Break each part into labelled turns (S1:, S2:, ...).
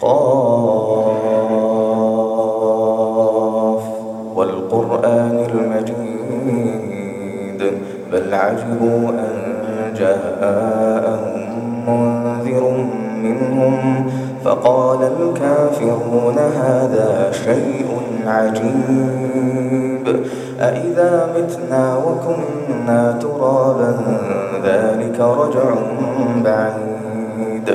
S1: قاف والقرآن المجيد بل عجبوا أن جاءهم منذر منهم فقال الكافرون هذا شيء عجيب أإذا متنا وكنا ترابا ذلك رجع بعيد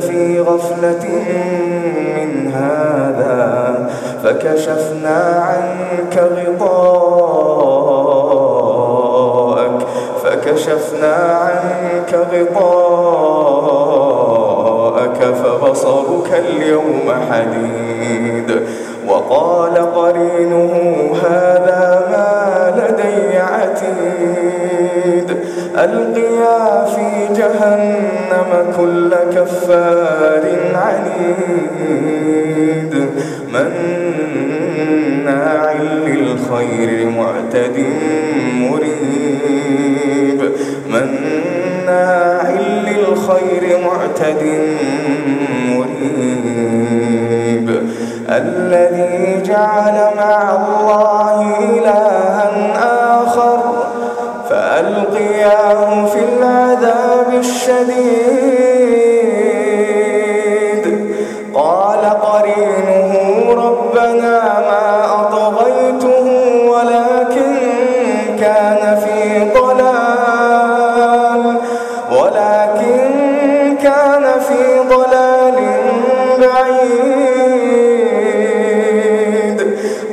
S1: في غفلة من هذا فكشفنا عنك غطاءك فكشفنا عنك غطاءك فبصرك اليوم حديد. وقال قرينه هذا ما لدي عتيد ألقيا في جهنم كل كفار عنيد. مناع للخير معتد مريب. مناع للخير معتد مريب. الذي جعل مع الله كان في ضلال ولكن كان في ضلال بعيد.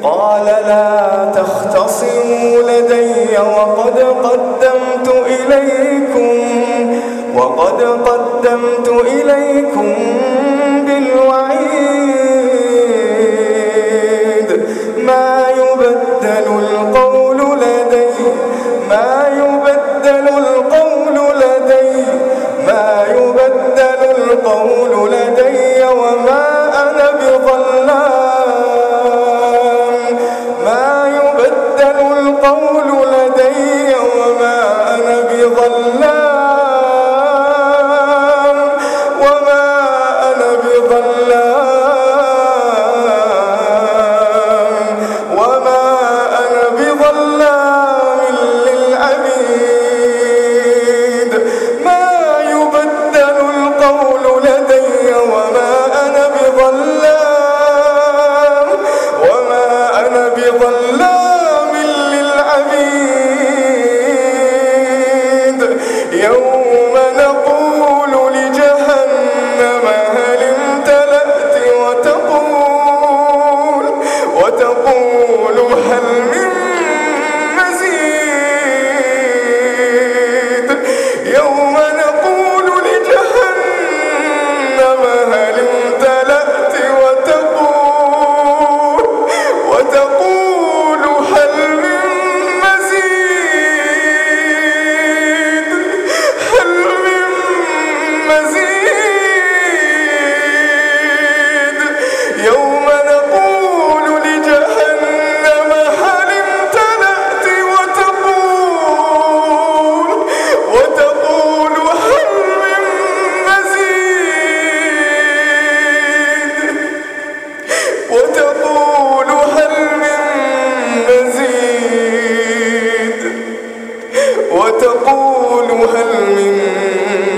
S1: قال لا تختصموا لدي وقد قدمت إليكم وقد قدمت إليكم بالوعيد.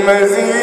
S1: المزيد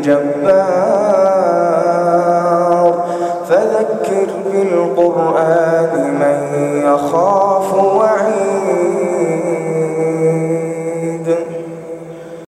S1: جبار فذكر بالقرآن من يخاف